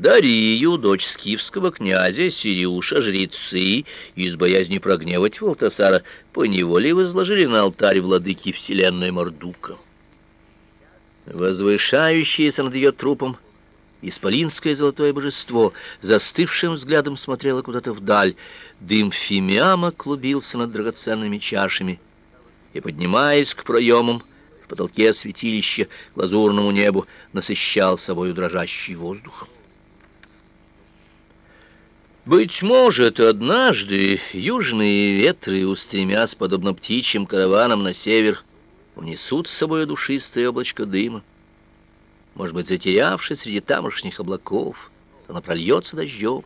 Дарию, дочь скифского князя Сириуша, жрецы, из боязни прогневать Валтасара, поневоле возложили на алтарь владыки вселенной Мордука. Возвышающееся над ее трупом исполинское золотое божество застывшим взглядом смотрело куда-то вдаль. Дым фимиама клубился над драгоценными чашами, и, поднимаясь к проемам, в потолке святилища, лазурному небу, насыщал собою дрожащий воздух. Быть может, однажды южные ветры, устремясь подобно птичьим караванам на север, унесут с собой душистое облачко дыма. Может быть, затерявшись среди тамошних облаков, оно прольется дождем,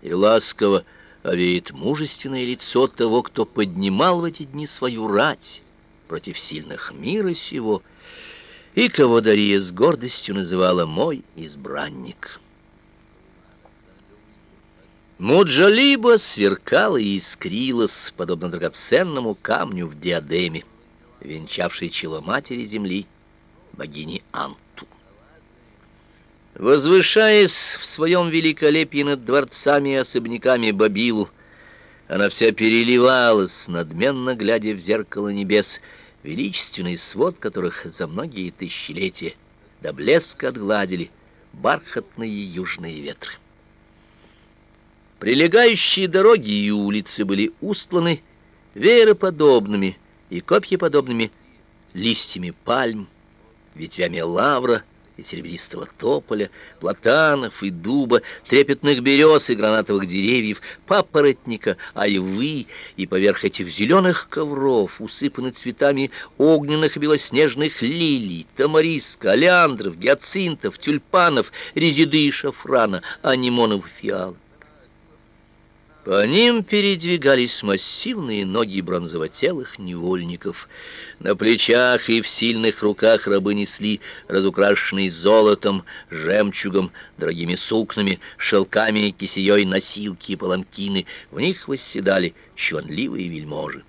и ласково овеет мужественное лицо того, кто поднимал в эти дни свою рать против сильных мира сего, и кого Дария с гордостью называла «мой избранник». Муджалиба сверкала и искрилась, подобно драгоценному камню в диадеме, венчавшей чело матери земли, богини Анту. Возвышаясь в своем великолепии над дворцами и особняками Бабилу, она вся переливалась, надменно глядя в зеркало небес, величественный свод которых за многие тысячелетия до блеска отгладили бархатные южные ветры. Прилегающие дороги и улицы были устланы веероподобными и копьеподобными листьями пальм, ветвями лавра и серебристого тополя, платанов и дуба, трепетных берез и гранатовых деревьев, папоротника, айвы, и поверх этих зеленых ковров усыпаны цветами огненных и белоснежных лилий, тамариска, олеандров, гиацинтов, тюльпанов, резиды и шафрана, анимонов и фиалок. По ним передвигались массивные ноги бронзовотелых невольников. На плечах и в сильных руках рабы несли разукрашенные золотом, жемчугом, дорогими сукнами, шелками и кисеей носилки и паланкины. В них восседали чванливые вельможи.